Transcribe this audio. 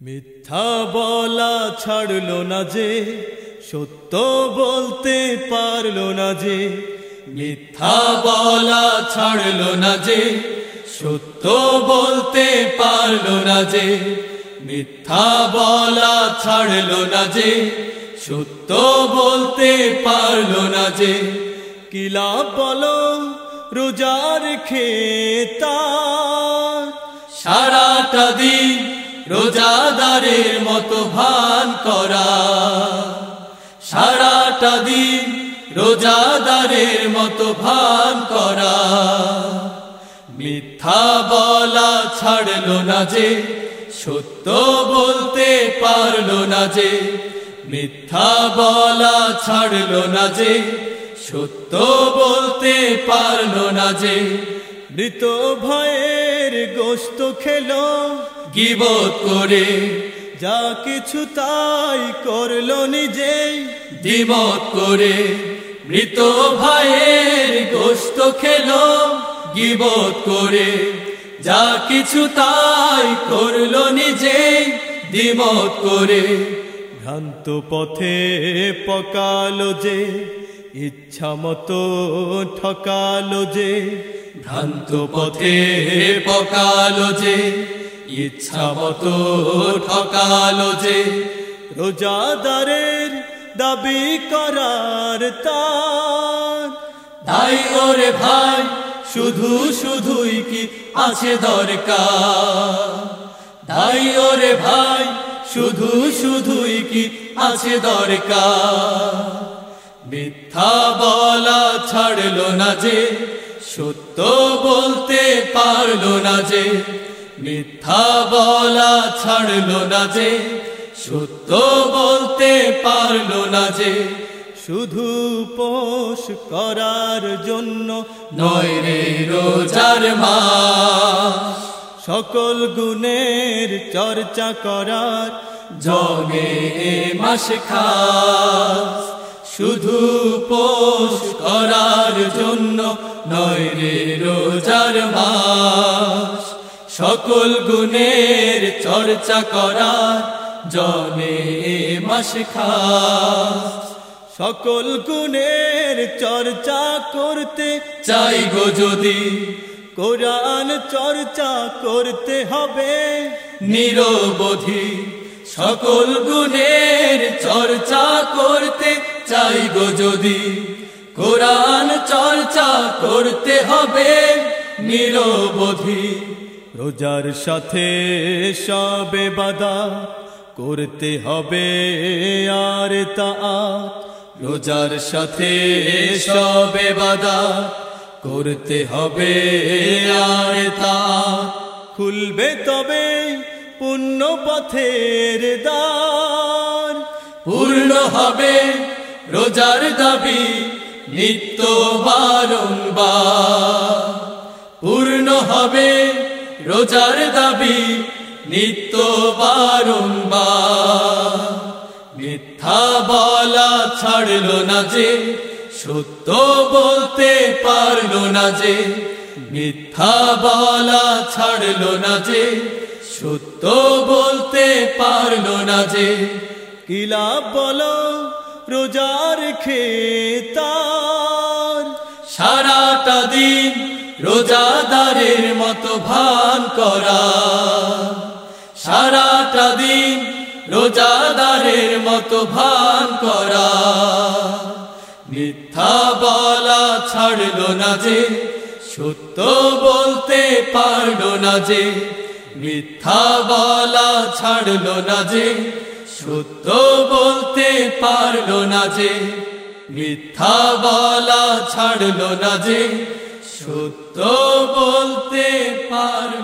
মিথ্যা বলা ছাড়লো না যে, সত্য বলতে পারল না যে, মিথ্যা বলা ছাড়লো না যে, সত্য বলতে পারল না যে, মিথ্যা বলা ছাড়লো না যে, সত্য বলতে পারল না যে কিলা বলো রোজা রেখে রোজাদারের মতো ভান করা। সারাটা দিন রোজাদারের মতো ভান করা। মিথ্যা বলা ছাড়লো না যে, সত্য বলতে পারল না যে, মিথ্যা বলা ছাড়লো না যে, সত্য বলতে পারল না যে, মৃত ভয়ের গোস্ত খেলো। গিবত করে। যা কিছু তাই করল নিজেই। দিবত করে। মৃত ভাইয়ের গোস্ত খেলো গিবত করে। যা কিছু তাই করল নিজেই দিমত করে। ভ্রান্ত পথে পকালো যে ইচ্ছা মতো ঠকালো যে। ভ্রান্ত পথে পকালো যে ইচ্ছা মতো ঠকালো যে রোজাদারের দাবি করার তার। তাই ওরে ভাই, শুধু শুধুই কি আছে দরকার? তাই ওরে ভাই, শুধু শুধুই কি আছে দরকার? মিথ্যা বলা ছাড়লো না যে, সত্য বলতে পারল না যে মিথ্যা বলা ছাড়লো না যে, সত্য বলতে পারল না যে, শুধু পোষ করার জন্য নয় রে রোজার মাস। সকল গুণের চর্চা করার জগে মাস খাস। শুধু পোষ করার জন্য নয় রে রোজার মাস। সকল গুণের চর্চা করার জনে মাস সকল গুণের চর্চা করতে চাই গো যদি, কোরআন চর্চা করতে হবে নিরবধি। সকল গুণের চর্চা করতে চাই গো যদি, কোরআন চর্চা করতে হবে নিরবধি। রোজার সাথে সবে বাদা করতে হবে আর তা। রোজার সাথে সবে বাদা করতে হবে আর তা। খুলবে তবে পুণ্য পথের দ্বার। পূর্ণ হবে রোজার দাবি নিত্য বারংবার। পূর্ণ হবে রোজার দাবি, নিত্য বারংবার। মিথ্যা বলা ছাড়লো না যে, সত্য বলতে পারল না যে, মিথ্যা বলা ছাড়লো না যে, সত্য বলতে পারল না যে। কিলা বলো, রোজার খেতার? সারাটা দিন রোজাদারের মতো ভান করা। সারাটা দিন রোজাদারের মতো ভান করা। মিথ্যা বলা ছাড়লো না যে, সত্য বলতে পারল না যে, মিথ্যা বলা ছাড়লো না যে, সত্য বলতে পারল না যে, মিথ্যা বলা ছাড়লো না যে সত্য বলতে পার।